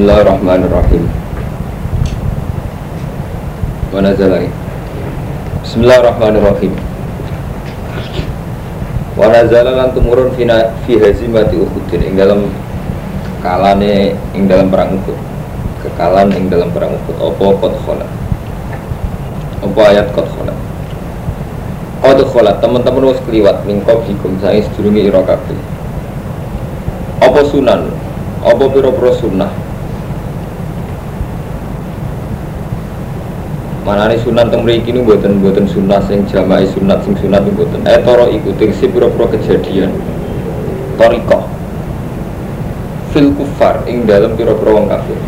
Bismillahirrahmanirrahim. Mana jalan? Bismillahirrahmanirrahim. Wa nazala lan tumurun fina fi hazimati Uhudin ing dalam kalane ing dalam perang Uhud. Kekalan ing dalam perang Uhud apa qad khala. Apa ayat qad khala. Qad khala teman-teman wis kliwat mingkop hikum sae sedurunge ira kabeh. Apa sunan? Apa pira-pira sunnah? Manane sunan teng mriki niku mboten mboten sunnah sing jamaah sunat sing sunat niku mboten. Eh toro iku si pira-pira kejadian. Toriko fil kufar ing dalam pira-pira wong kafir.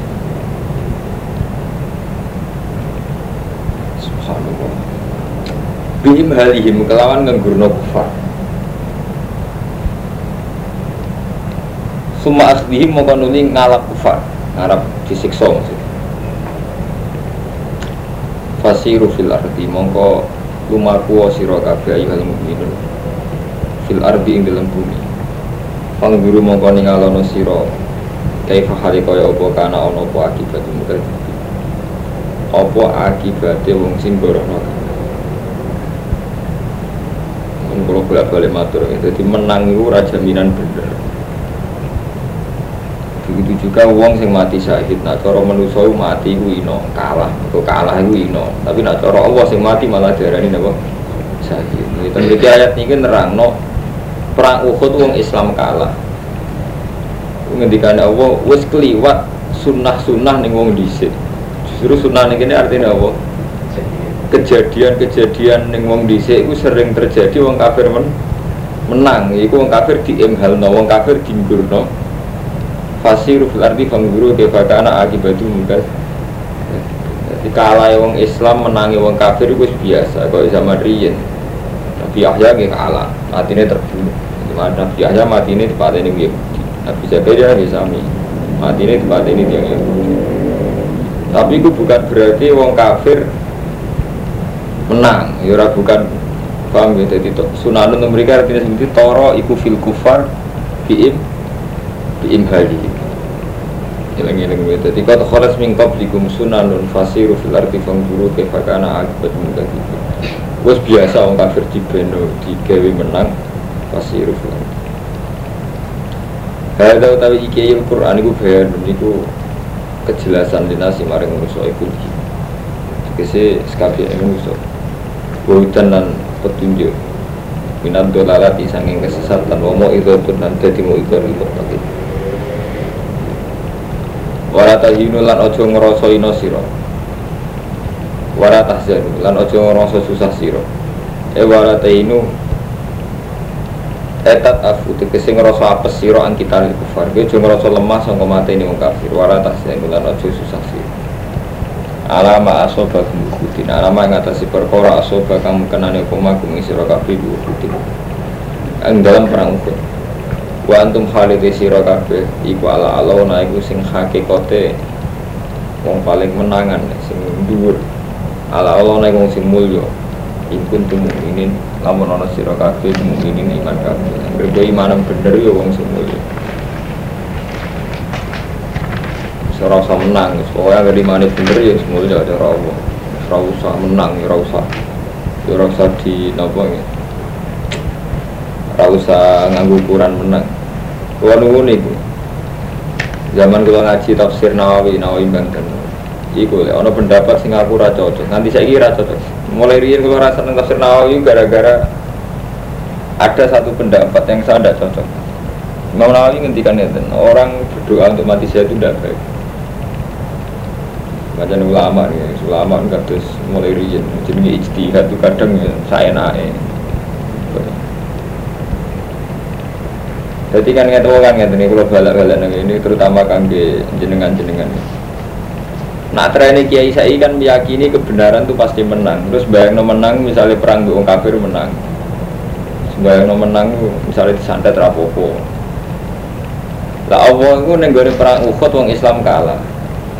Subhanallah. Bihim halihim kelawan ngenggurno kufar. Suma akhdihim mongko nuli ngalap kufar, ngarap disiksa maksudnya. Fasiru fil ardi. Mongko lumaku sira kabeh ayyuhal mukminun. Fil ardi ing dalam bumi. Pangguru mongko ningalono sira. Kaifa hali kaya apa kana ana apa akibat mungkar apa akibate wong sing gorono Mun kula bolak-balik matur, jadi menang itu raja minan bener begitu juga uang sing mati syahid. Nak cara manusia mati ku ino kalah. Kok kalah ku ino. Tapi nak cara Allah sing mati malah diarani napa? Syahid. Itu mriki ayat ini nerangno perang Uhud wong Islam kalah. Ngendikane Allah wis kliwat sunnah-sunnah ning wong dhisik. Justru sunnah ning kene artinya apa? Kejadian-kejadian ning wong dhisik iku sering terjadi wong kafir men menang. Iku wong kafir diemhalno wong kafir dinggurno fasiru fil ardi fangguru kefakana akibatu mungkas jadi kalah wong Islam menangi wong kafir itu biasa kalau zaman riyen Nabi Yahya gak kalah matinya terbunuh. Nabi Yahya mati ini tempat ini Yahudi Nabi Zakaria gak sami mati ini tempat ini yang tapi itu bukan berarti wong kafir menang. Ya bukan paham ya jadi sunanun mereka artinya seperti toro iku fil kufar biim biimhali Ilang-ilang itu Jadi kata khalas min qablikum sunanun fasiru fil arti fangguru kefakana akibat mengganti Wes biasa orang kafir di beno di gawe menang fasiru fil arti Hada utawi iki Al-Qur'an iku bayan niku kejelasan dinasi maring manusa iku iki. Tegese sekabeh manusa. Wudan lan petunjuk. Minat dolalati sanging kesesatan. Mau itu pun nanti timu itu ribut lagi wala tahinu lan ojo ngerasa ino siro wala tahzanu lan ojo ngerasa susah siro e wala tahinu etat afu tegese ngerasa apes siro an kita li kufar. Gue ojo ngerasa lemah sangka mati ini kafir. Wala tahzanu lan ojo susah siro alama asoba kumukutin alama yang atas perkara asoba kamu kenane koma kumi siro kafir kumukutin yang dalam perang ukut wa antum khalidi sira kabeh iku ala alona iku sing hakikate wong paling menangan sing dhuwur. Ala alona iku sing mulya. Ikun tuh mukminin lamun ana sira kabeh mukminin iman kabeh. Berbo iman bener ya wong sing mulya. Ora usah menang pokoknya gak di mana bener ya semuanya ada rawa ora usah menang ya ora usah ya ora usah di napa ya Ora usah nganggo ukuran menang. Kulo nunggu niku. Zaman kula ngaji tafsir Nawawi, Nawawi Banten. Iku lek ana pendapat sing aku ora cocok. Nanti saiki ora cocok. Mulai riyen kula rasa nang tafsir Nawawi gara-gara ada satu pendapat yang saya tidak cocok. Imam Nawawi ngendikan ngeten, orang berdoa untuk mati saya itu tidak baik. Macam ulama nih, ulama kan terus mulai riyen jenenge ijtihad itu kadang ya saya naik. Jadi kan nggak tahu kan nggak kalau balak-balak ini terutama kangge jenengan-jenengan. Nah ini kiai saya kan meyakini kebenaran itu pasti menang. Terus bayang no menang misalnya perang dengan kafir menang. Bayang no menang misalnya disantet rapopo. Lah Allah itu nenggone perang Uhud wong Islam kalah.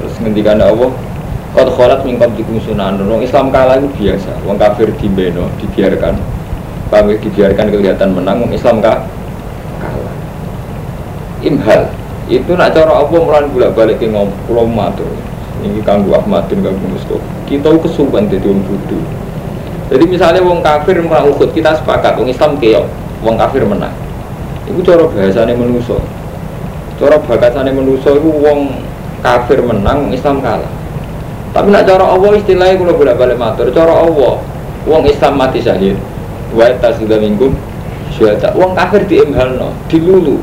Terus ngendikan Allah Kau kholat mingkam di sunan Wong Islam kalah itu biasa. Wong kafir dibeno dibiarkan. Kami dibiarkan kelihatan menang. Wong Islam kalah imhal Itu nak cara apa mulai bolak balik ke ngomong matur. Ini kanggu Ahmadin kanggu Mustafa. Kita kesuwen jadi orang bodoh. Jadi misalnya wong kafir merang ukut kita sepakat, wong Islam keok, wong kafir menang. Itu cara bahasanya menuso. Cara bahasanya menuso itu wong kafir menang, Islam kalah. Tapi nak cara Allah istilahnya kalau bolak balik matur, cara Allah, wong Islam mati syahid, sudah minggu, syuhada, wong kafir di no, dilulu.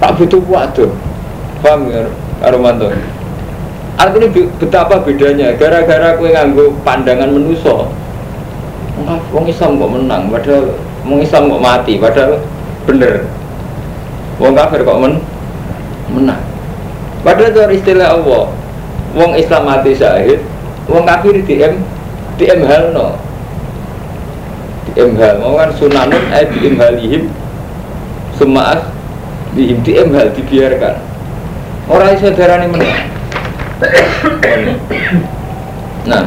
Tak butuh waktu, paham ya, Aromanto? Artinya betapa bedanya, gara-gara kue nganggo pandangan menuso, wong Islam kok menang, padahal wong Islam kok mati, padahal bener. Wong kafir kok men menang. Padahal cara istilah Allah, wong Islam mati syahid, wong kafir di M di M hal mau kan sunanun eh M halihim semaas di di M hal dibiarkan. Orang saudara ini menang. Nah,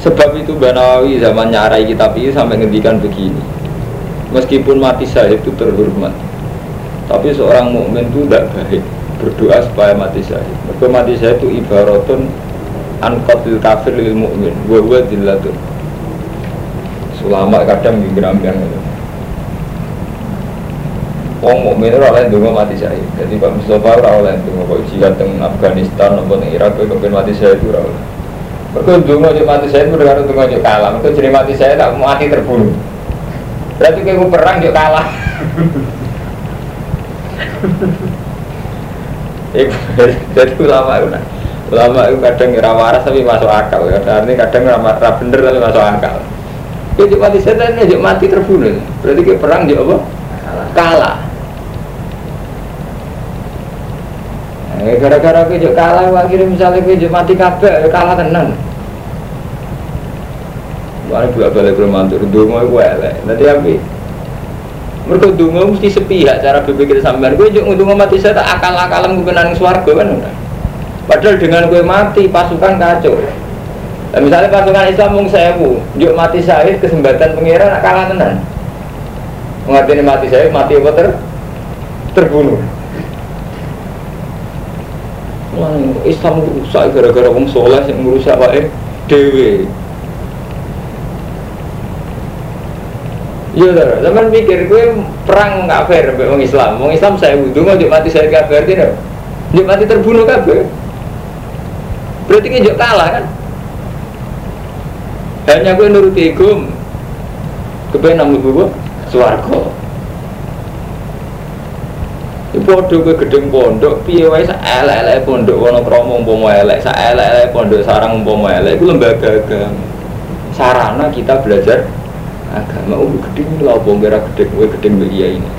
sebab itu Banawi zaman nyarai kitab ini sampai ngendikan begini. Meskipun mati syahid itu terhormat, tapi seorang mukmin itu tidak baik berdoa supaya mati syahid. Mereka mati syahid itu ibaratun anqatil kafir lil mukmin wa huwa dillatun. Sulama kadang yang itu. Wong mukmin ora oleh ndonga mati syahid. Jadi Pak Mustafa ora oleh ndonga kok jihad teng Afghanistan teng Irak kok kepen mati syahid ora oleh. Mereka ndonga yo mati syahid kudu karo ndonga yo kalah. Mereka jadi mati syahid tak mati terbunuh. Berarti kayak perang yo kalah. jadi ulama itu ulama itu kadang ngira waras tapi masuk akal ya artinya kadang ngira bener tapi masuk akal itu mati setan ini mati terbunuh berarti ke perang juga apa kalah nah, gara-gara ke kalah akhirnya misalnya ke mati kabeh ya kalah tenan Wah, juga balik ke mantur, dulu mau gue elek. Nanti apa? Mereka dungo mesti sepihak cara berpikir sampean. Gue juga dungo mati saya tak akal-akalan nang swarga kan Padahal dengan gue mati pasukan kacau. Nah, misalnya pasukan Islam mung sewu, juk mati syahid kesempatan pengiran nak kalah tenan. Mengerti mati saya mati apa ter terbunuh. Wah, Islam rusak gara-gara wong soleh yang merusak wae dewe. Iya lah, zaman mikir gue perang fair sampai orang Islam. Orang Islam saya wudhu mau mati saya kafir tidak. Dia mati terbunuh kabeh. Berarti kita kalah kan? Hanya gue nuruti ego. Kepengen namun gue suarco. Podo gue gedeng pondok, piye wae? Sak elek-elek pondok wono kromo umpama elek, sak elek-elek pondok sarang umpama elek. Iku lembaga agama. Sarana kita belajar agama. Oh gedeng lah apa? Ngira gedeng. Gedeng iya ini.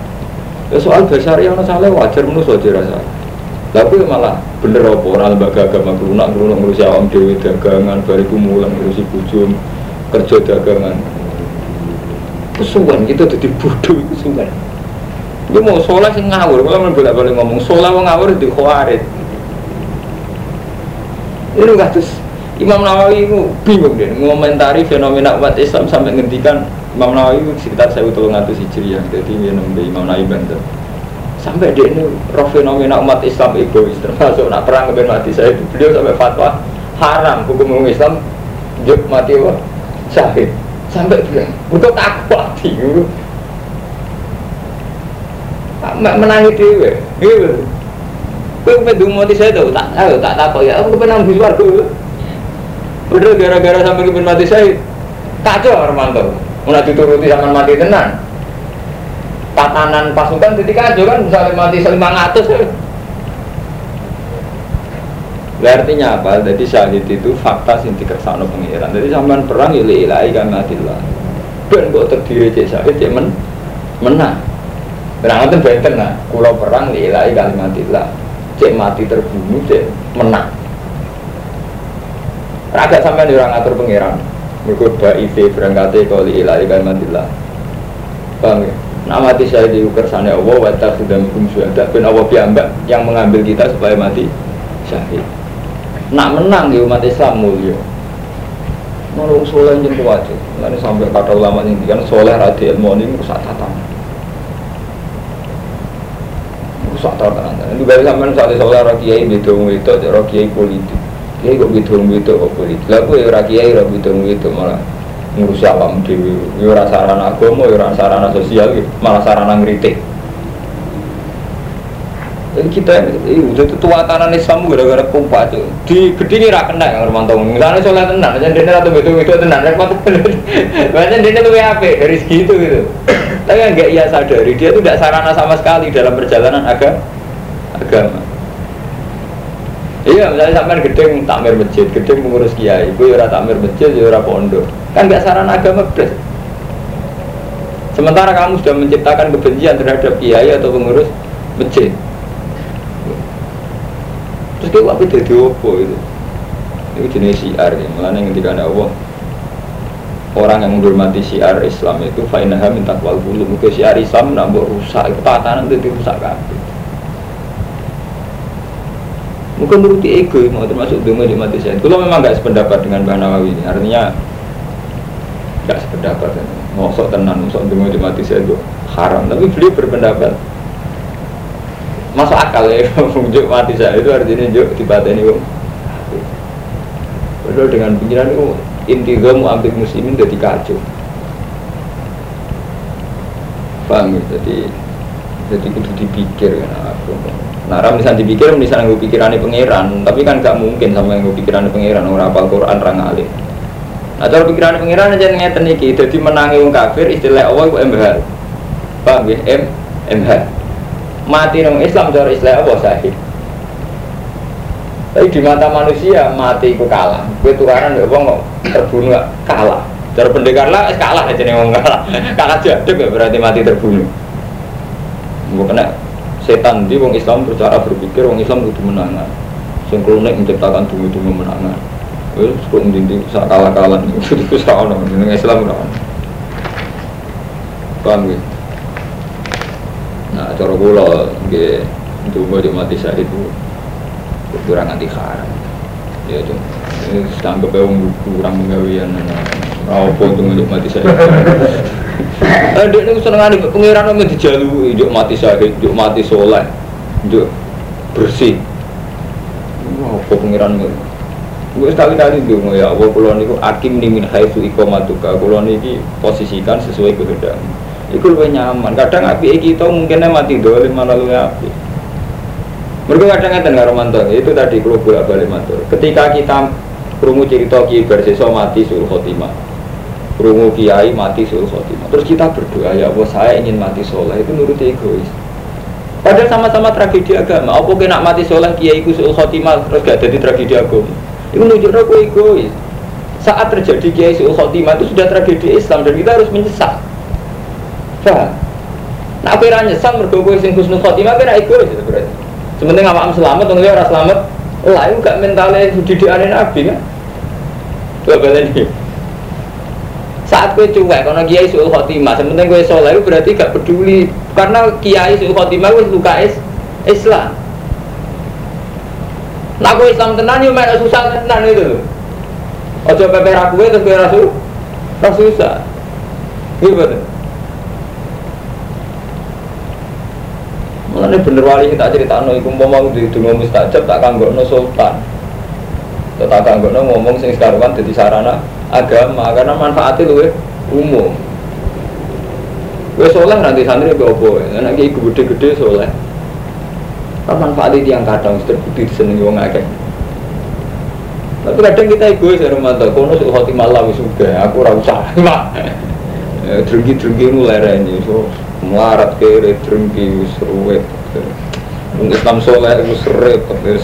Ya soal dasar yang salah wajar menurut saja rasa tapi malah bener apa? Orang lembaga agama kelunak kelunak ngurusi awam dewi dagangan bariku mulang ngurusi bujum kerja dagangan. Kesuwan kita jadi bodoh dia mau sholat sih ngawur. Kalau bolak balik ngomong sholat mau ngawur di khawarit ini terus Imam Nawawi itu bingung deh mengomentari fenomena umat Islam sampai ngendikan Imam Nawawi sekitar saya utul ngatus hijriah. Jadi dia nembe Imam Nawawi Banten sampai dia ini roh fenomena umat Islam egois termasuk nak perang kemudian mati saya itu. Beliau sampai fatwa haram hukum umum Islam juk mati wah syahid. Sampai bilang butuh takut hati menangi dewe gitu Kau pengen mati saya tahu tak tahu tak tahu ya aku pengen ambil suarga udah gara-gara sampai kemudian mati saya kacau Armanto Mau dituruti sama mati tenan. Tatanan pasukan ketika aja kan misalnya mati selima ngatus. artinya apa? Jadi syahid itu fakta sing dikersakno pengiran. Jadi sampean perang ya ilahi kamatillah. Ben kok terdiri cek syahid cek men menang. Berang itu benten lah. Kulo perang ilahi kalimatillah. Cek mati terbunuh cek menang. Raga sampean orang ngatur pengiran. Mereka ba'ife berangkatnya kali ilahi kalimatillah Paham ya? Nah mati saya di sana Allah wa sudah minkum syuhada Ben Allah piambak yang mengambil kita supaya mati syahid Nak menang di umat Islam mulia Nolong soleh yang kuat Ini sampai kata ulama ini kan soleh radi ilmu ini rusak tatanan sok tau tenan. Itu baru sampean soal ora kiai beda itu, ora kiai politik. Kiai kok beda itu kok politik. Kowe ora kiai ora beda itu malah ngurusi apa dhewe. Ya sarana agama, ya sarana sosial, malah sarana ngritik. Kita ini udah tuatanan Islam gara-gara kumpa itu di gede ini dah yang mantau. Misalnya soalnya tenang, jadi dia atau betul betul tenang, repot. Banyak dia tuh apa dari segitu gitu. Tapi yang nggak ia sadari dia tuh tidak sarana sama sekali dalam perjalanan agama. Agama. Iya, misalnya sampai gedeng takmir masjid, gedeng mengurus kiai, gue ora takmir masjid, ya ora pondok. Kan nggak sarana agama beres. Sementara kamu sudah menciptakan kebencian terhadap kiai atau pengurus masjid, terus kayak apa jadi apa itu? Itu jenis syiar ya. Malah yang ketika ada Allah. Orang yang menghormati syiar Islam itu fa'inaha minta kual bulu mungkin syiar Islam nambah rusak itu tatanan itu rusak kabeh. Mungkin menuruti ego mau termasuk demo di mati saya kalau memang nggak sependapat dengan Mbak Nawawi ini. Artinya nggak sependapat. Mau sok tenan sok demo di mati saya itu haram. Tapi beliau berpendapat masuk akal ya juk mati saya itu artinya juk ini wong Padahal dengan pikiran itu inti mu ambil muslimin jadi kacau. Paham ya? Jadi jadi kudu dipikir kan aku nah ram bisa dipikir misalnya gue pikirannya pangeran tapi kan gak mungkin sama yang gue pikirannya pangeran orang apal Quran orang alim nah cara pikirannya pangeran aja ngeten iki jadi menangi wong kafir istilah Allah itu MBH paham ya? M MH mati nang Islam cara Islam apa sahih tapi di mata manusia mati itu kalah. Gue tukaran ya bang terbunuh kalah. Cara pendekar lah kalah aja nih ngomong kalah. Kalah jaduk ya berarti mati terbunuh. Gue kena setan di wong Islam bercara berpikir wong Islam itu menangan. Sing kronik menciptakan tunggu-tunggu menangan. Wes kok ndinti sak kalah-kalah itu sak ono Islam ora ono. Paham ya? Nah, cara kula nggih ndonga di mati itu kurang anti haram. Ya, cung. Ini tanggap wong kurang menggawian apa untuk untuk mati saya. Eh, dia ini seneng ane pengiran ame dijalui, juk mati syahid, juk mati soleh, juk bersih. Wah, apa pengiran Gue sekali-kali dong ya Allah kulon itu akim nih min haitsu iqamatuka kulon ini posisikan sesuai kehendakmu. Iku lebih nyaman. Kadang api kita mungkinnya mati dolim malah lu api. Mereka kadang ngeten karo mantan itu tadi kalau bolak balik matur. Ketika kita krungu cerita ki berseso mati sul khotimah. Krungu kiai mati sul khotimah. Terus kita berdoa ya Allah saya ingin mati soleh itu nurut egois. Padahal sama-sama tragedi agama. Apa kena mati soleh kiai ku sul khotimah terus gak jadi tragedi agama. Itu aku egois. Saat terjadi kiai sul khotimah itu sudah tragedi Islam dan kita harus menyesal. Paham? Nah, aku ora nyesal mergo kowe sing husnul khotimah kowe egois itu berarti. Sementing awakmu selamat wong ora selamat, lah itu gak mentale didikane Nabi kan. Coba baleni. Saat kowe cuek karena kiai suul khotimah, sementing kowe saleh itu berarti gak peduli karena kiai suul khotimah wis luka is Islam. Nah, kowe Islam tenan yo mek susah tenan itu. Ojo pepe ra kowe terus kowe ra susah. Gitu. Mulane bener wali kita cerita no iku mau di dungo mustajab tak no sultan. Tak no ngomong sing sekaruan jadi sarana agama karena manfaatnya luwe umum. Gue soleh nanti santri gue opo, anak ibu gede-gede soleh. Kan manfaatnya yang kadang terbukti disenengi wong akeh. Tapi kadang kita egois ya Romanto, kono suka hati malam sudah, aku rasa mak. Drengki-drengki mulai ini, so melarat kere drengki wis ruwet Islam soleh wis repot wis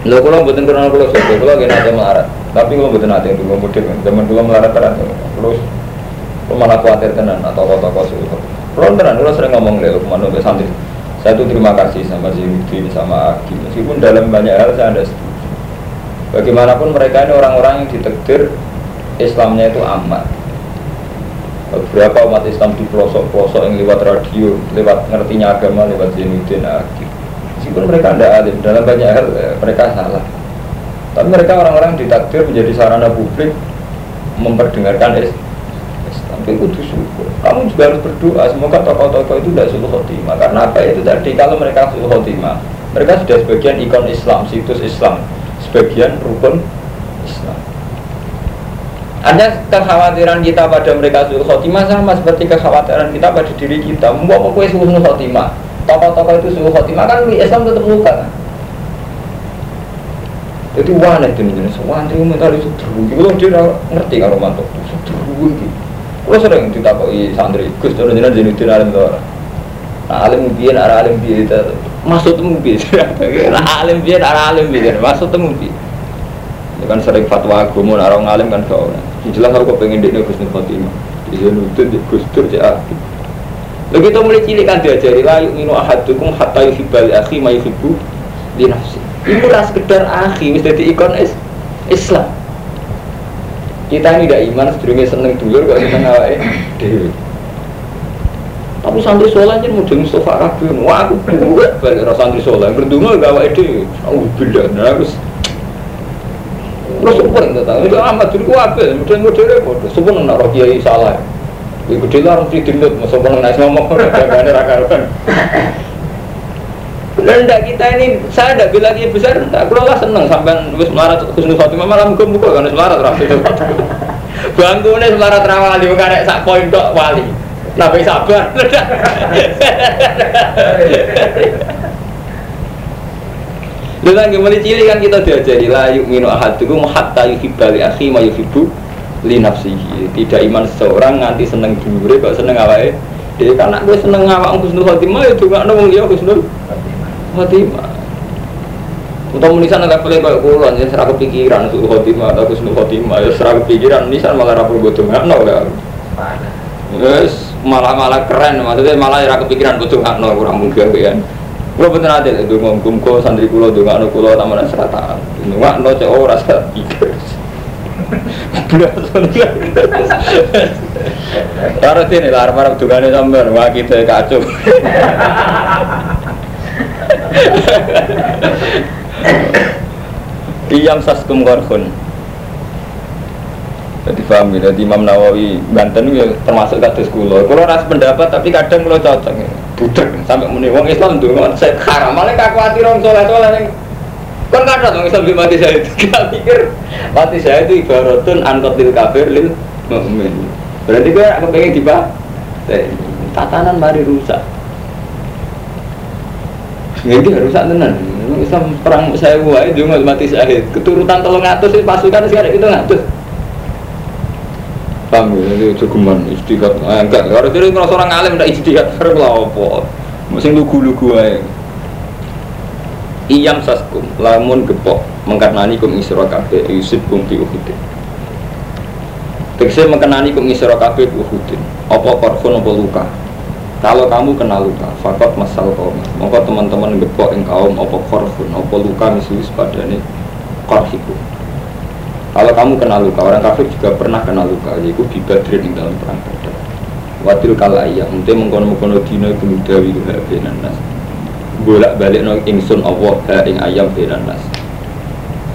Lho kula mboten kurang kula sopo, kula gak nate melarat. Tapi kula mboten nate dulu mudik. Zaman kula melarat tenan. Terus kula malah khawatir tenan atau kota-kota sulit. Kula tenan kula sering ngomong lho ke mana untuk santri. Saya tuh terima kasih sama Zainuddin sama Aki. Meskipun dalam banyak hal saya ada setuju. Bagaimanapun mereka ini orang-orang yang ditekdir Islamnya itu amat beberapa umat Islam di pelosok-pelosok yang lewat radio, lewat ngertinya agama, lewat Zainuddin Akhir. Meskipun mereka tidak alim, dalam banyak hal eh, mereka salah. Tapi mereka orang-orang ditakdir menjadi sarana publik memperdengarkan Islam. Tapi kudu syukur. Kamu juga harus berdoa semoga tokoh-tokoh itu tidak suruh khotimah. Karena apa itu tadi kalau mereka suruh khotimah, mereka sudah sebagian ikon Islam, situs Islam, sebagian rukun Islam. Ada kekhawatiran kita pada mereka suruh khotimah sama seperti kekhawatiran kita pada diri kita. Mau kue suruh khotimah, tokoh-tokoh itu suruh khotimah kan Islam tetap luka kan? Jadi wana itu nih jenis wantri mental itu terus. Kalau dia ngerti kalau mantuk itu terus gitu. Kalau sering ditakoi santri, Gus turun jenengan jenutin alim tuh. Nah alim biar arah alim biar itu maksud. Nah alim biar arah alim biar maksud biar. Ya kan sering fatwa agama orang alim kan kau. Jelas aku pengen dia Gus Fatimah. Dia nutut di Gus Dur cek Lalu kita mulai cilik kan diajari lah yuk minu ahadukum hatta yuhibbal akhi ma yuhibbu di nafsi. Itu ras sekedar akhi, wis jadi ikon is Islam. Kita ini tidak iman, sedurungnya seneng dulu kok seneng awake dewi. Tapi santri sholat aja mau jadi Mustafa Rabi, wah aku buat balik santri sholat, berdua gak dewi. Aku beda, nah Terus super itu tahu, itu amat? Mungkin gue dulu bodoh, super nggak roh kiai salah. Ibu dia lah harus didindut, masa pernah naik ngomong, jangan ada rakaran. Dan kita ini, saya tidak bilang ini besar, tak kalau lah seneng sampai wis melarat khusnul khotimah malah muka muka kan melarat rapi. Bangkunya melarat rawali, bukan ada sak poin dok wali. Nabi sabar. Lu kan mulai cilik kan kita diajari la yu'minu ahadukum hatta yuhibba li akhi ma yuhibbu li nafsihi. Tidak iman seseorang nganti seneng dure kok seneng awake. Jadi karena gue seneng ngawak husnul khotimah itu ya gak nemu dia husnul khotimah. Untuk menisan levelnya kayak kulon ya serah kepikiran husnul khotimah atau husnul khotimah ya serah kepikiran nisan malah rapor gue nggak no ya. Yes, malah malah keren maksudnya malah ya kepikiran gue nggak no kurang mungkin kan. Kulo bener ade itu ngomong kok santri kulo tuh nggak kulo taman serata. Nggak no cek ora sak pikir. Taruh sini lah, harap dugane sampean, wah kita kacau. Iyam saskum korhun. Jadi paham jadi Imam Nawawi Banten ya termasuk kados kula. Kula ras pendapat tapi kadang kula cocok. Ya. Budek sampai muni wong Islam ndonga saya haram malah kakuati rong soleh-soleh ning Kan kada dong Islam di mati saya itu. Gak pikir mati saya itu ibaratun angkot lil kafir lil mu'min. Berarti gue aku pengen tiba Tatanan mari rusak. Ya itu rusak tenan. Islam perang saya buat itu mati syahid Keturutan tolong ngatus pasukan sekarang itu ngatus paham ya itu jogeman istihad ah, enggak. Kalau jadi kalau seorang alim tidak istihad harus lah apa? Mesti lugu-lugu aja iyam saskum lamun gepok mengkarnani kum isra kabeh yusib kum fi uhudin. Tegese mengenani kum isra kabeh uhudin. Apa korfun apa luka? Kalau kamu kena luka fakot masal kaum. Maka teman-teman gepok yang kaum apa korfun apa luka misalnya padane korhikum kalau kamu kena luka, orang kafir juga pernah kena luka, yaitu di dalam perang badar. Watil kala iya, mungkin mengkono mengkono dino itu mudawi benan nas. Bolak balik no ingsun Allah ha ing ayam benan nas.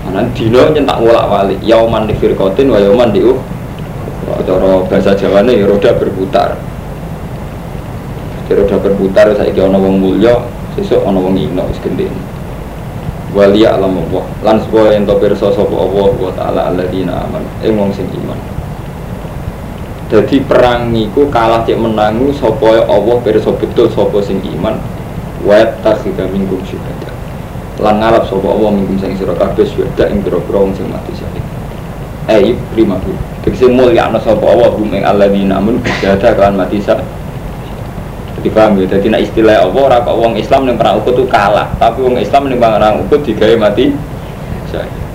Mana dino nyentak bolak balik, yauman di firkotin wa yauman di uh. Cara bahasa Jawa nih roda berputar. Jadi roda berputar saya kira wong mulya, sesuk ana wong ino wali alam Allah lan supaya ento pirsa sapa Allah wa taala alladzina aman ing wong sing iman. Jadi perang iku kalah cek menangu sapa Allah pirsa betul sapa sing iman. Wa tasika minkum syuhada. Lan ngarap sapa Allah minkum sing sira kabeh syuhada ing pira-pira sing mati syahid. Eh prima bu tegese mulya ana sapa Allah hum ing alladzina aman syuhada kan mati syahid dipaham ya jadi nah istilah apa orang kok wong Islam yang perang Uhud itu kalah tapi wong Islam yang perang Uhud digawe mati saya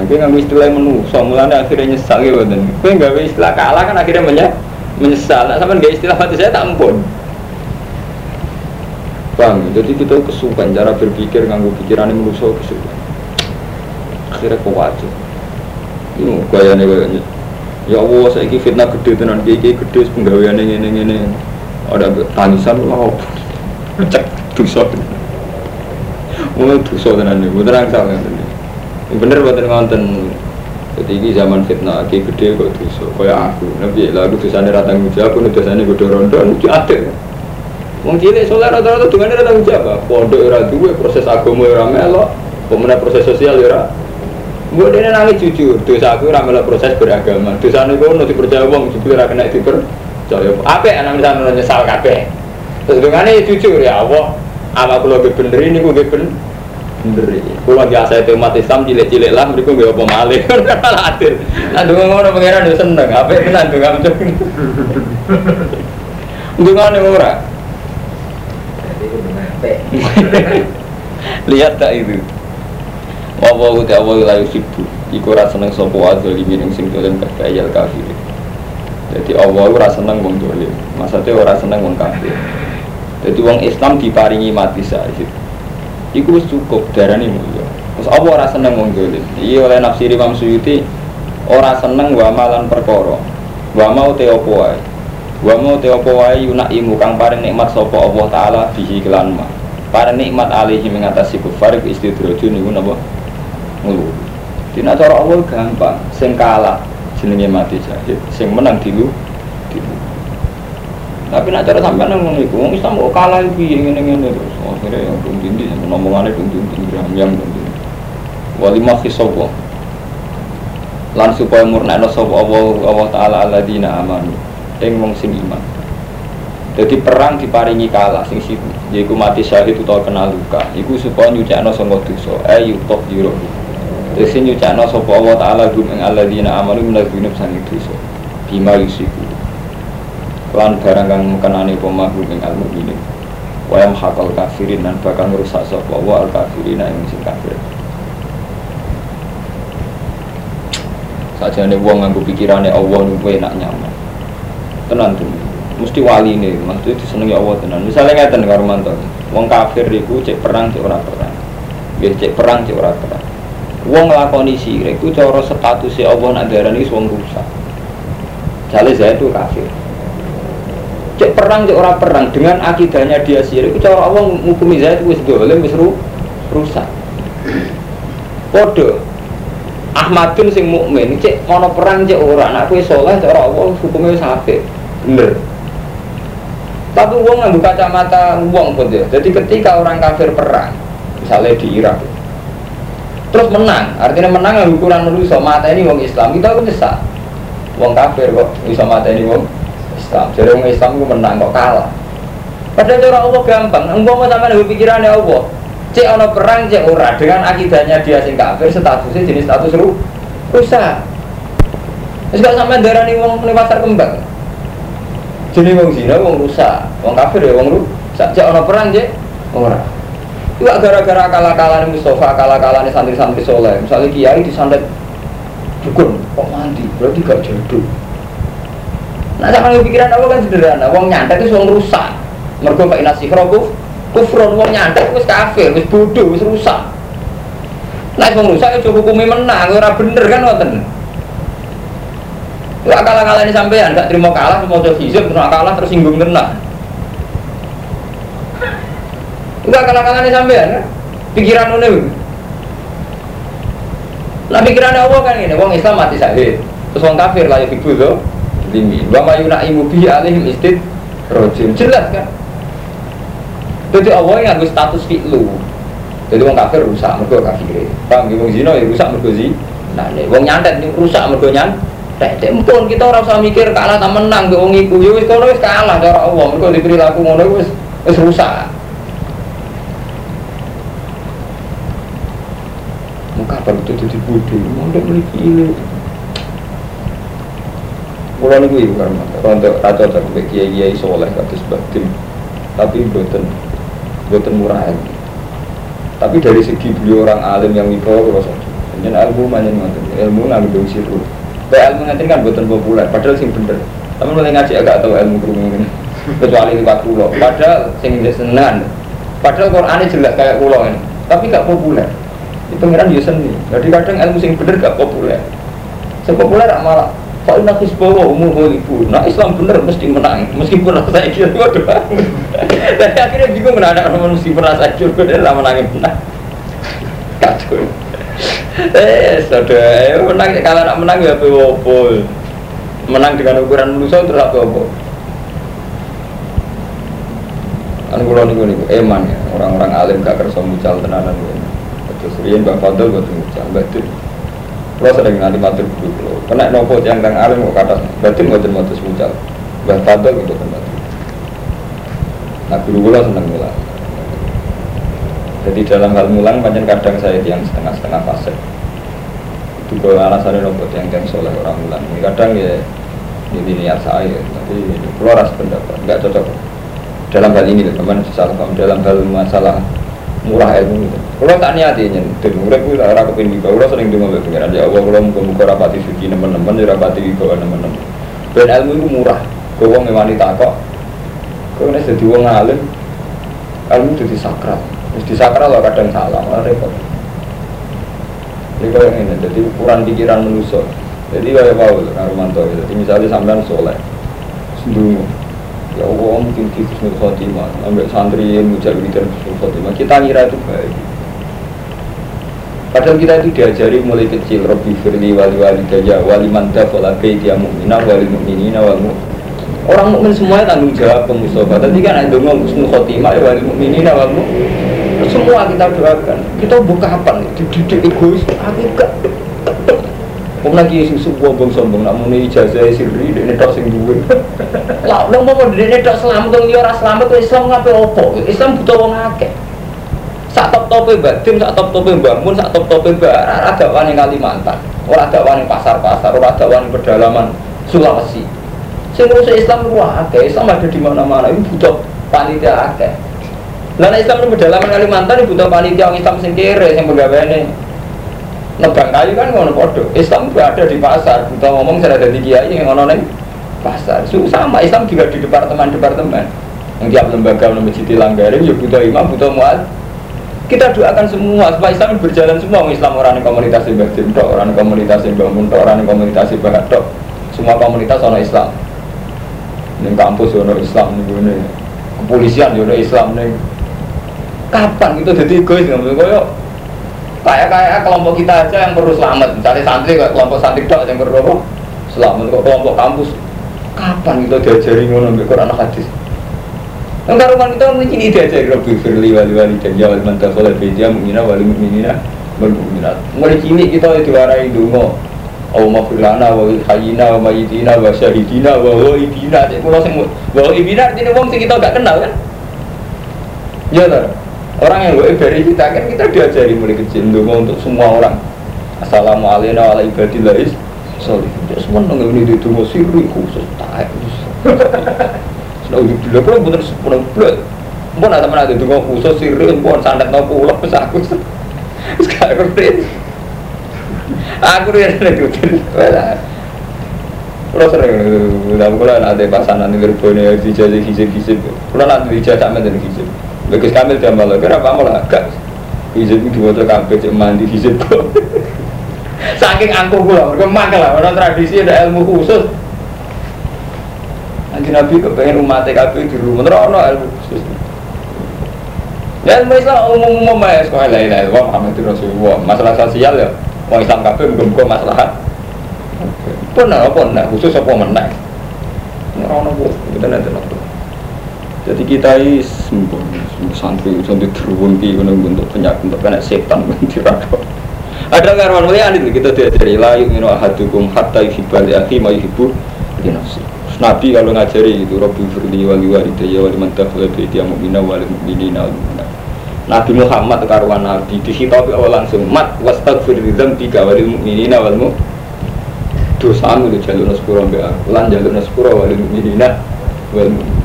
Nanti nggak istilah menu, mulanya akhirnya nyesal gitu dan gue nggak istilah kalah kan akhirnya menyesal. menyesal. Nah, sama nggak istilah mati saya tak ampun. Bang, jadi kita kesukaan cara berpikir nganggu pikiran ini menuso kesukaan. Akhirnya kewajib. Ini gayanya gayanya. Ya Allah, saya fitnah gede tenan, kayak gede penggawean ini ini ini ada tangisan lah cek dosa mulai dosa tenan nih bener angsal ini bener bener ngonten Jadi ini zaman fitnah, aki gede kok dosa, kayak aku. Nabi lah aku dosanya rata tanggung jawab, aku dosanya gue rondo, lucu adil. Wong cilik soleh rata-rata dengan rata tanggung jawab. Pondok ora duwe, proses agama ora melok, pemenang proses sosial ora. Gue ini nangis jujur, dosa aku ora proses beragama. Dosa ini gue nanti percaya wong, jujur ora kena dipercaya. Apa anak misalnya nyesal kabeh. Terus dengan ini jujur ya Allah, apa kalau gue bener ini gue bener bener iki. Kula biasa itu umat Islam cilik-cilik lah mriku nggih apa malih. Malah adil. Nah ndonga ngono pangeran yo seneng. Apik tenan ndonga mencuk. Ndonga ora. Lihat tak itu. Wa uti Allah la yusibu. Iku ora seneng sapa adzalimin sing dolen kaya kafir. Jadi Allah ora seneng wong dolim. Maksudnya ora seneng wong kafir. Jadi wong Islam diparingi mati saja. Iku wis cukup darani mulya. Terus apa ora seneng wong dolim? Iya oleh nafsir Imam Suyuti ora seneng wa malan perkara. Wa mau te apa wae. Wa mau kang paring nikmat sapa Allah taala bihi kelan. Paring nikmat alihi mengatasi kufar istidraju niku napa? Ngulu. Dina cara Allah gampang, sing jenenge mati syahid, sing menang dilu dilu. Tapi nak cara sampai nang ngono iku, wong Islam kok kalah iki ngene-ngene terus. Akhirnya yang dong dindi, yang ngomongannya dong dindi, yang dong dindi. Wali mahi sopo. Lan supaya murna sopo Allah, Allah Ta'ala alladzina amanu. Yang wong sing iman. Jadi perang diparingi kalah sing situ. Yaiku mati syahid utawa kena luka. Iku supaya nyucakno sangka dosa. Ayu tok yuro. Terus nyucakno sapa Allah taala gum ing alladzina amanu minal dzunub sang dosa. Bima yusiku. Lan barang kang kenane pemahu ing al-mukminin. Wa hakal kafirin dan bakal merusak sapa wa al kafirin yang sing kafir. Saja nih uang nganggu pikirannya Allah nih enak nyaman. Tenan tuh mesti wali ini maksudnya disenengi Allah tenan misalnya ngeten karo mantan wong kafir iku cek perang cek ora perang ya cek perang cek ora perang wong nglakoni sirik iku cara statusnya Allah nak darani wong rusak. Jale saya itu kafir. Cek perang cek ora perang dengan akidahnya dia sirik itu cara Allah saya itu wis dolim wis rusak. Podo Ahmadun sing mukmin cek ono perang cek ora nak kowe saleh cara Allah hukumnya wis apik. Bener. Tapi uang nggak kacamata uang pun ya. Jadi ketika orang kafir perang, misalnya di Irak, terus menang, artinya menang nggak ukuran manusia mata ini uang Islam kita pun nyesal. Uang kafir kok bisa mata ini uang Islam. Jadi uang Islam itu menang kok kalah. Padahal cara Allah gampang. Engkau mau sama dengan pikirannya Allah. Cek ono perang cek ora dengan akidahnya dia sing kafir statusnya jenis status ru rusak. Terus gak sampai darah nih uang pasar kembang. Jadi wong zina wong rusak, wong kafir ya wong rusak. Jak ono perang je, ora. Iku gara-gara kalah-kalah Mustafa, kalah-kalah santri-santri soleh. Misalnya kiai disandet dukun, kok mandi, berarti gak jodoh. Nah sama pikiran apa kan sederhana, wong nyantet itu wong rusak. Mergo pak kufur, kufron wong nyantet wis kafir, wis bodoh, wis rusak. Nah wong rusak itu hukumnya menang, ora bener kan ngoten. Gak kalah kalah ini sampean, gak terima kalah, mau coba hijab, terus kalah terus singgung tenang. Gak kalah kalah ini sampean, kan? pikiran ini. Nah pikiran Allah kan ini, wong Islam mati syahid, terus wong kafir lah yang ibu tuh, limi. Wa mayuna imu bi alihim istid rojim, jelas kan? Jadi Allah yang harus status fi'lu. Jadi wong kafir rusak, mereka kafir. Paham, wong zina ya rusak, mereka zina. Nah, wong nyantet rusak, mereka nyantet. Nek pun kita ora usah mikir kalah ta menang mbek wong iku. Ya wis kalah cara Allah. Mergo diperilaku ngono wis wis rusak. Baru itu di budi, mondok memiliki ini. Kulo niku iku kan, untuk raja tak kiai kiai soleh kados batin, tapi buatan buatan murah ini. Tapi dari segi beliau orang alim yang wibawa kalau saja, jangan ilmu mana ilmu ngambil situ. Kayak ilmu nanti kan buatan populer, padahal sing bener. Tapi mulai ngaji agak tahu ilmu kerumunan ini. Kecuali lewat pulau. Padahal sing senengan. Padahal Quran jelas kayak pulau ini, tapi gak populer. Pengiran ya seni. Jadi kadang ilmu sing bener gak populer. Sing populer malah Ina Hisbawa umur ibu. Nah Islam bener mesti menang, meskipun rasa ikut waduh. Dan akhirnya bingung menarik orang meskipun rasa ikut, dia lah menangin menang. Kacau. Eh, sudah, eh, menang kalau nak menang ya apa Menang dengan ukuran manusia terus apa apa? Kan kulo niku niku eman ya, orang-orang alim gak kersa mucal tenanan ya. Terus riyen Mbak Fadl boten mucal, betul. Kulo sering nganti matur guru kulo. Kena nopo yang kang alim kok kata betul boten matur mucal. Mbak Fadl gitu kan Nah guru kulo seneng mulang. Jadi dalam hal mulang macam kadang saya yang setengah-setengah fase. Itu kalau alasannya nopo yang yang soleh orang mulang. Kadang ya ini niat saya, tapi keluar ras pendapat, nggak cocok dalam hal ini teman salah dalam hal masalah murah ilmu itu kalau tak niati nyentuh murid itu arah kepin di bawah sering dengar dengan aja Allah kalau muka rapati suci teman-teman ya rapati di bawah teman-teman dan ilmu itu murah. Kau yang wanita kok. Kau ini jadi uang alim. Ilmu itu disakral di disakral lah kadang salah malah repot. Kau yang ini jadi ukuran pikiran manusia jadi kayak Paul Karumanto jadi misalnya sampean soleh. Sendiri ya Allah mungkin Husnul Khotimah ambil santri yang mujahidan Husnul Khotimah kita ngira itu baik Padahal kita itu diajari mulai kecil Rabbi firli wali wali daya wali manda wala dia mu'minah wali mu'minina wal Orang mukmin semuanya tanggung jawab Mustafa Tadi kan ada ngomong Husnul Khotimah wali mu'minina wal Semua kita doakan Kita buka apa nih? Dididik egois Aku gak Wong lagi sing sombong sombong nak muni ijazah sirri dekne tok sing duwe. Lah nang mau dekne tok selamat wong ora selamat Islam ngape opo? Islam butuh wong akeh. Sak top tope badim, sak top tope bangun, sak top tope bar, ada wani Kalimantan, ora ada wani pasar-pasar, ora ada wani pedalaman Sulawesi. Sing ngurus Islam ku akeh, Islam ada di mana-mana, ini butuh panitia akeh. Lah Islam di pedalaman Kalimantan butuh panitia Islam sing kere sing pegawene. Nebang kayu kan ngono podo Islam juga ada di pasar kita ngomong saya ada di kiai yang ngono neng pasar. So, sama Islam juga di departemen-departemen. Yang tiap lembaga masjid langgaring ya butuh imam butuh muad kita doakan semua supaya Islam berjalan semua Islam. Orang komunitas yang tok orang komunitas bangun orang yang komunitas yang bahat semua komunitas orang Islam. Ini kampus orang Islam ini kepolisian orang Islam nih kapan itu jadi egois nggak koyo kayak kayak kelompok kita aja yang perlu selamat. Misalnya santri kayak kelompok santri dok yang perlu selamat. Kok kelompok kampus? Kapan kita diajari ngono Quran hadis Enggak rumah kita ini diajari Rabbi firli wali wali dan ya wali mantap soleh beja mungina wali mu'minina wal mulai kini kita diwarai dungo Aw mafirlana wa hayina wa mayitina wa syahidina wa waibina Jadi kalau semua Wa waibina artinya wong kita gak kenal kan Ya tak Orang yang gue dari kita kan kita diajari mulai kecil dulu untuk semua orang. Assalamualaikum warahmatullahi wabarakatuh. Sorry, semua nongol ini itu mau siri khusus tak. Udah dulu kalau bener sepuluh bulan. Mbak ada itu mau khusus siri, mbak sandat mau pulang pas aku. Sekarang ngerti. Aku dia ada ikutin. Kalau sering, udah mulai ada pasangan di gerbongnya dijajah hijab-hijab. Kalau nanti dijajah sama dengan hijab. Bagus kamil dia malah, kenapa malah agak Hizib itu diwajah kabeh cek mandi hizib Saking angkuh gula, mereka lah, orang tradisi ada ilmu khusus Nanti Nabi kepengen umat TKP di rumah, terus ada ilmu Ya ilmu Islam umum-umum ya, sekolah lain-lain, wah Muhammad Rasulullah Masalah sosial ya, orang Islam kabeh muka masalah. Pernah apa, khusus apa menang Orang-orang kita nanti nanti jadi kita ini santri santri terwun ki guna bentuk penyakit untuk kena setan dirado ada karwan mulia ini kita diajari layu minu ahadukum hatta yuhibbal akhi ma yuhibbu li nafsi Nabi kalau ngajari itu Rabbi firli wali walidayya wali man dakhala baiti mu'mina wal mu'minina wal Nabi Muhammad karwan Nabi dihitabi awal langsung mat wastaghfir dzambi ka wal mu'minina wal mu'minat dosamu itu jalur naspura mbak aku lan jalur naspura wal mu'minina wal mu'minat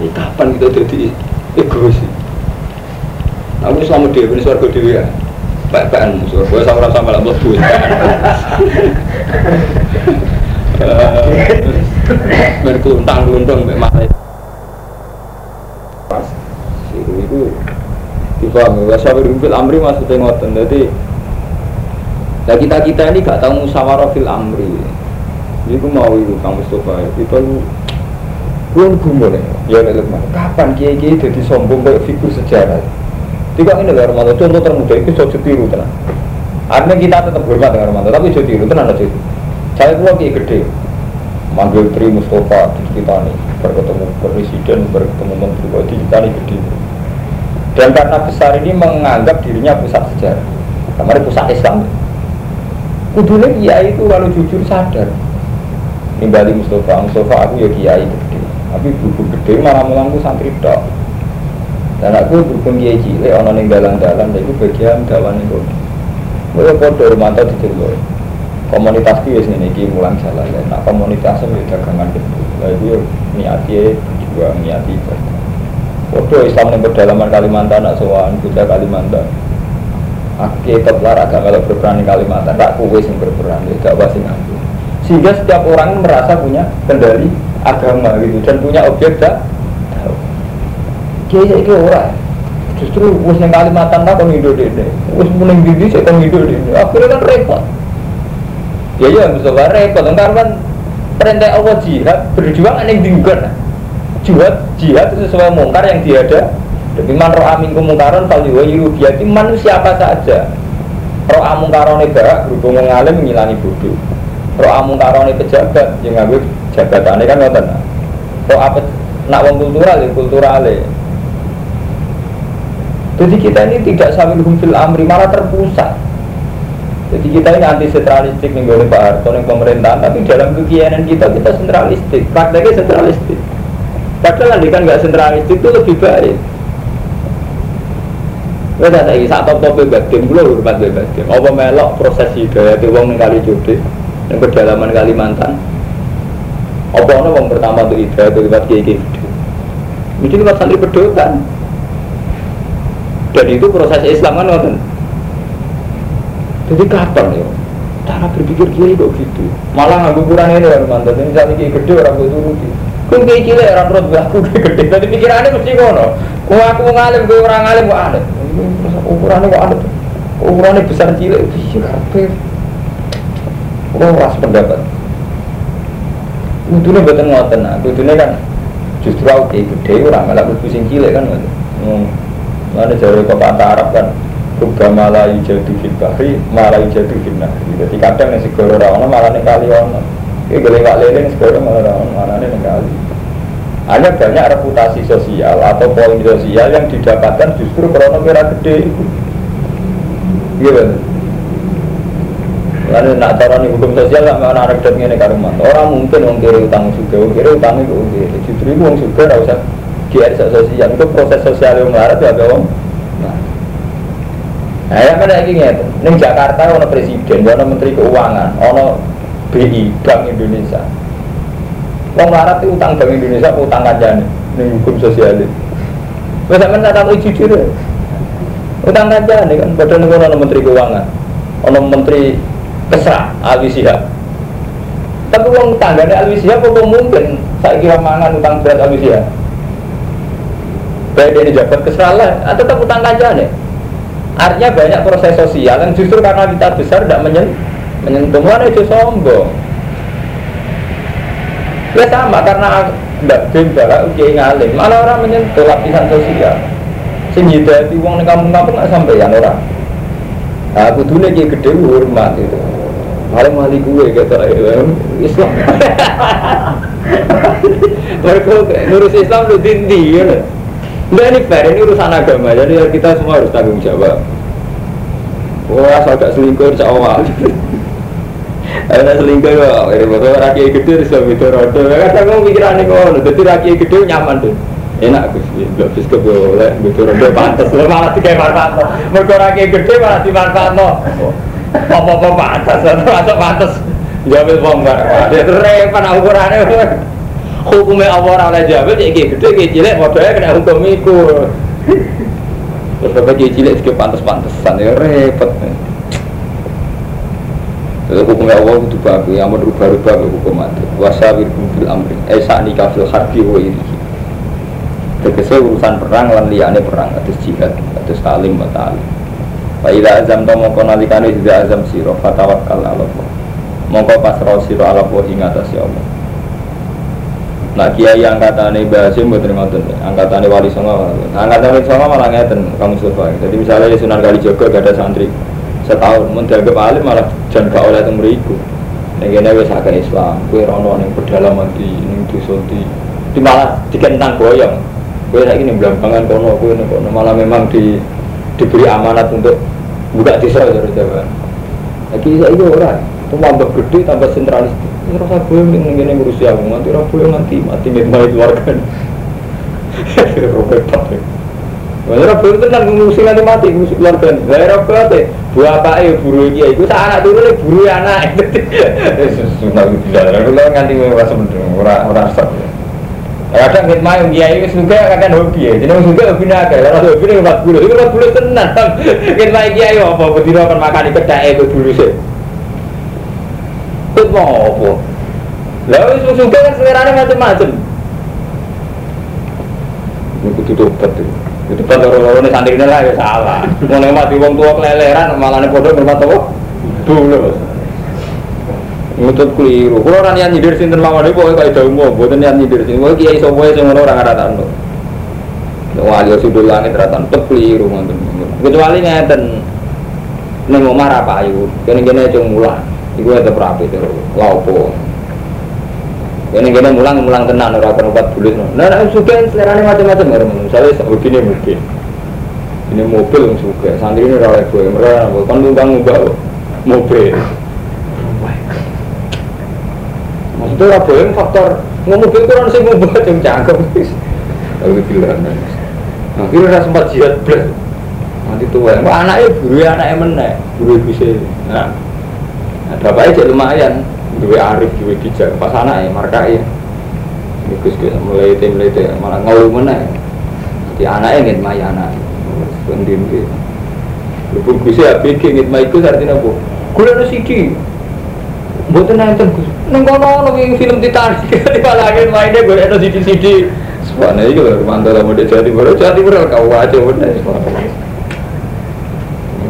ini kapan kita jadi egois? Aku selama dia ini suarga dewi ya. Baik-baikan musuh. Gue sama rasa malah melebu. Berkuntang kelundung mbak malah. Pas itu dipahami. Wasawir fil amri maksudnya ngoten. Jadi Nah kita kita ini gak tahu musyawarah fil amri. Jadi aku mau itu kamu Mustafa. Kita belum gumun ya ya Lukman kapan kiai kiai jadi sombong kayak figur sejarah tidak ini negara malah contoh termuda itu so tiru tenang Artinya kita tetap hormat dengan Romanto, tapi jadi itu tenang aja. Saya itu lagi gede, manggil Tri Mustafa di kita nih, berketemu presiden, berketemu menteri, di kita nih gede. Dan karena besar ini menganggap dirinya pusat sejarah, kemarin pusat Islam. Kudunya kiai itu kalau jujur sadar, nimbali Mustafa, Mustafa aku ya kiai gede, tapi buku gede malah mulangku santri dok. Dan aku berhubung kiai cilik, orang yang dalan-dalan, itu bagian dawan itu. Gue podo romanto di Komunitas gue sini nih mulang jalan. Nah komunitasnya itu dagangan gitu. Nah itu niati juga niati ibadah. Podo Islam yang berdalaman Kalimantan, nak sowan kita Kalimantan. Aku tetap lara agak kalau berperan di Kalimantan. Tak kue yang berperan, ya gak pasti ngaku. Sehingga setiap orang merasa punya kendali agama gitu dan punya objek dah. Kiai itu orang justru wis yang Kalimantan lah kon hidup ini wis muning dindi saya kon hidup ini akhirnya kan repot ya ya Mustafa repot. Karena kan perintah Allah jihad berjuang aneh dingger jihad jihad itu sesuai mungkar yang tiada tapi man roh amin kemungkaran fal yuwayiru biati manusia apa saja. Roh amungkarone barak berhubung mengalim mengilani bodoh. Roh amungkarone pejabat yang ngambil jabatannya kan ngoten. Roh apa nak wong kultural ya kultural jadi kita ini tidak sambil fil amri, malah terpusat. Jadi kita ini anti sentralistik nih oleh Pak Harto yang pemerintahan, tapi dalam kegiatan kita kita sentralistik, prakteknya sentralistik. Padahal kan nggak sentralistik itu lebih baik. Kita saya saat top top bebas tim, belum hormat tim. Apa melok proses hidayah di uang kali judi, yang kedalaman Kalimantan. Apa ono wong pertama tuh hidayah itu lewat kiai kiai. Mungkin lewat santri pedotan dan itu proses Islam kan jadi kapan ya. Cara berpikir kiai kok gitu. Malah nggak ukuran ini orang mantan ini misalnya kiai gede orang gue turuti kun kiai cilik orang terus aku gede. Tapi pikirannya mesti ngono. Aku aku ngalim gue orang ngalim gue ada ukurannya kok ada ukurannya besar cilik. Iya karpe oh ras pendapat Kudune buatan ngoten, nah, kudune kan justru aku kayak gede orang malah pusing cilik kan ngoten. Mana jari pepatah Arab kan Ruga malayu jadu fil bahri, malayu jadu fil nahri. Jadi kadang yang segoro rawana malah nih kali wana Ini boleh wak lele segoro malah rawana, malah nih kali. Hanya banyak reputasi sosial atau poin sosial yang didapatkan justru karena kira gede Iya kan? Lalu nak cara nih hukum sosial sama anak anak ini karuman Orang mungkin orang kiri utang juga, orang kiri utang itu Justru itu orang juga rasa GR sosial. Itu proses sosial yang melarat ya dong nah yang mana lagi ngerti ini Jakarta ada presiden ada menteri keuangan ada BI Bank Indonesia. Wong melarat itu utang Bank Indonesia utang kajian ini hukum sosial itu. Bisa mana tahu jujur utang kajian kan padahal ada menteri keuangan ada menteri kesra Alwi Sihab. Tapi uang tangganya Alwi Sihab kok mungkin saya kira mangan utang berat Alwi Sihab? Baik dari jabat kesalahan atau tetap utang nih artinya banyak proses sosial yang justru karena kita besar tidak menyen menyentuh. Mana itu sombong. Ya sama karena tidak jembara oke ngalim mana orang menyentuh lapisan sosial. Sing hidayati uang di kampung-kampung nggak sampai ya orang aku dulu lagi gede hormat itu. Paling mali gue kata Islam. Mereka ngurus Islam lu dindi ya Enggak ini fair, ini urusan agama, jadi kita semua harus tanggung jawab. Wah, asal gak selingkuh insya Allah. Ada selingkuh ya, ini betul rakyat gede harus lebih rodo. Kadang kamu pikirannya kok, jadi rakyat gede nyaman tuh. Enak Gus, nggak bisa boleh, betul rodo pantas. Lo malah tiga manfaat, mereka rakyat gede malah dimanfaat no. Apa-apa pantas, masuk pantas. Jawab bom dia terus repot ukurannya hukumnya Allah oleh jawab ya kayak gede kayak cilik modalnya kena hukum itu terus bapak kayak cilik juga pantas-pantasan ya repot. Lalu hukumnya Allah itu bagus, yang merubah-rubah ke hukum itu Wasawir bil amri, eh saat nikah fil harbi wa ini urusan perang, lan liane perang, atas jihad, atas talim, wa ila azam to mongko nalikane tidak azam siro, fatawakal ala Allah. Mongko pasrah siro ala Allah ingatasi Allah Nah kiai angkatannya Basim buat ngoten, angkatannya Wali Songo, angkatannya Wali Songo malah ngeten kamu sofa. Jadi misalnya di Sunan Kalijogo gak ada santri, setahun dianggap alim malah jan gak oleh ning kene wis agak Islam kowe rono ning pedalaman di ning desa di. Malah dikentang boyong. Kowe saiki ning blambangan kono kowe ning kono. Malah memang di diberi amanat untuk buka desa dari Jawa lagi saya itu orang itu tambah gede tambah sentralis. Ini rasa boleh ning ngene ngurusi aku. Nanti ora boleh mati mati memang keluarga. Robert Patrick Ora boleh tenan ngurusi nanti mati ngurusi keluarga. Lah ora boleh buah apa ya buru iki iku sak anak turu nek buru anak. Sunah bilang kula nganti ora semendeng ora ora stop kadang kita main kiai wis juga kadang hobi ya. Jadi juga hobi naga kalau hobi ini empat puluh itu empat puluh tenan. Kita main kiai apa betina akan makan di kedai itu dulu sih itu mau apa? Lalu wis juga kan selera macam-macam ini kudu tobat itu itu kan orang-orang ini santri lah ya salah. Mau mati wong tua keleleran malah nih bodoh bermat tua dulu ngutut keliru. Kalau orang yang nyindir sinten lawan itu pokoknya kayak jauh mau buatan yang nyindir sinten. Pokoknya kiai semua yang ngono orang rata anu wali sudul langit rata tetep keliru kecuali ngeten neng omah apa ayu kene kene cung mulang iku tetep rapi terus laupo ini kita mulang mulang tenan orang akan obat bulis nah nah suka selera macam-macam orang misalnya begini mungkin ini mobil yang suka santri ini rawat gue mereka kan numpang ngubah mobil. Maksudnya apa yang faktor mobil kurang sih ngubah jam cangkem lalu bilang nah kira udah sempat jihad belas nanti tua yang anaknya buru anaknya menek buru bisa nah ada apa aja? Lumayan. Dua arif dua bijak pas anak ya markai Gus gus mulai tim mulai tim malah ngau mana di anak ingin maya anak. Pendin gitu Lupun gus ya pikir ingin maya gus artinya apa gue ada CD buat nonton gus. Neng kono nong film Titanic di palangin mainnya gue ada CD CD semuanya itu loh mantap lah mode jadi baru jadi baru kau aja bener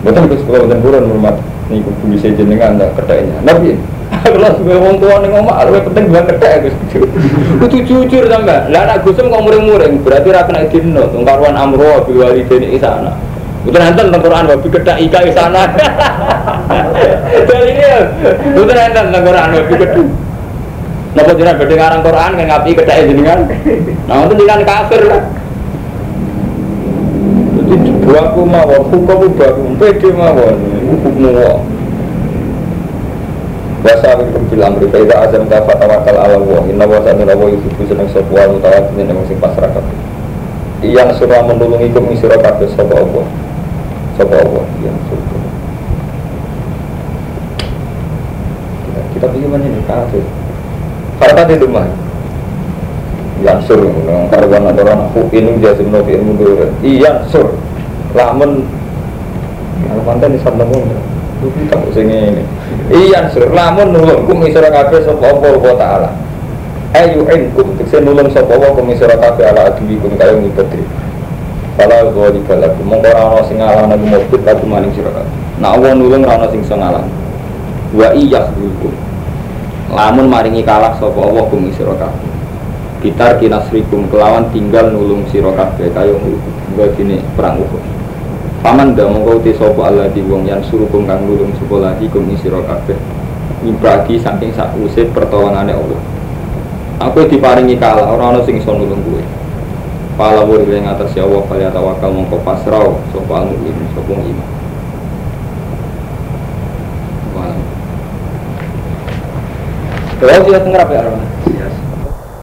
Betul, terus kalau betul buron hormat, nih kudu bisa jenengan, tak kedainya. Nabi, kalau sebagai orang tua nih ngomong, lebih penting bukan kedai Gus. Itu jujur tambah. Lah anak Gusem kok muring-muring, berarti ra kena dino. Tungkaruan amro bil walidaini isana. Betul enten tentang Quran kedai ika isana. Dari ini, betul enten tentang Quran kedai. Napa jenengan badhe ngarang Quran kan ngapi kedai jenengan? Nah, itu jenengan kafir lah. Buahku mawon, hukum buahku, pede mawon, hukummu mawon. Wasa minkum idza azam ta fatawakal ala Allah. Inna wa sa'ala wa yuhibbu seneng sapa wa mutawakkilin nang sing pasrah kabeh. Iyang surah menulungi kum Allah. Allah yang surah. Kita kita pilih mana nih kafir. Harta di rumah. Yang sur, yang karuan orang aku ini dia sebenarnya di ilmu dulu. Iya sur, lamun kalau mantan di sana Lu kita ini. Iya sur, lamun nulung kum isra sapa Allah wa taala. Ayu kum tekse nulung sapa Allah kum isra kabeh ala adwi kum kaya ngibadri. Fala goli kalaku mongko ora ana sing ngalahna kum mobit lagu maning sira kabeh. Nak wong nulung ora ana sing ngalah. Wa iya kum. Lamun maringi kalah sapa Allah kum isra kabeh. Bitar kinasrikum kelawan tinggal nulung sira kabeh kaya nggo gini perang Uhud. Paman dah mongkau te sopo Allah di yang suruh kang nulung sopo lagi kum isiro kabeh. Imbragi saking sak usir pertolongannya Allah. Aku diparingi kalah, orang orang sing nulung gue Pala wuri yang atas ya Allah Kali tawakal mongko pasrau Sopo al mu'min, sopo iman. Kalau tengah apa ya